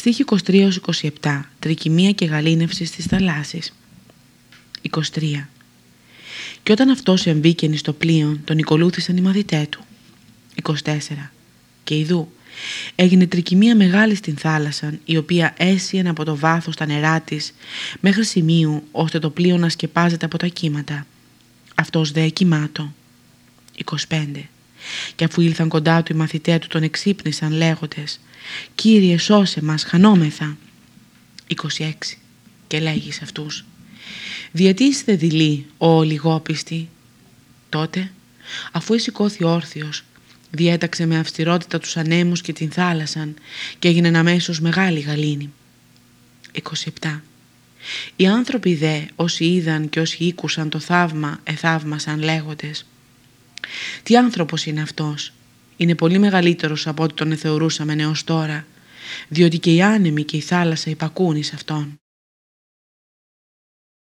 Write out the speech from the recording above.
Στοίχη 23-27. Τρικυμία και γαλήνευση στις θαλάσσης. 23. Και όταν αυτός εμβήκαινε στο πλοίο, τον οικολούθησαν οι μαθητές του. 24. Και ειδού, έγινε τρικυμία μεγάλη στην θάλασσα, η οποία έσυεν από το βάθος τα νερά της, μέχρι σημείου ώστε το πλοίο να σκεπάζεται από τα κύματα. Αυτός δε κοιμάτο. 25. Και αφού ήλθαν κοντά του οι μαθητέ του τον εξύπνησαν λέγοντες «Κύριε σώσε μας, χανόμεθα». 26. Και λέγει σε αυτούς «Διατί είστε δειλοί, ο λιγόπιστοι». Τότε, αφού εσηκώθη όρθιος, διέταξε με αυστηρότητα τους ανέμους και την θάλασσαν και έγινε αμέσως μεγάλη γαλήνη. 27. Οι άνθρωποι δε, όσοι είδαν και όσοι ήκουσαν το θαύμα, εθαύμασαν λέγοντες τι άνθρωπος είναι αυτός; Είναι πολύ μεγαλύτερος από ό,τι τον θεωρούσαμε έως τώρα, διότι και οι άνεμοι και η θάλασσα υπακούν εις αυτόν.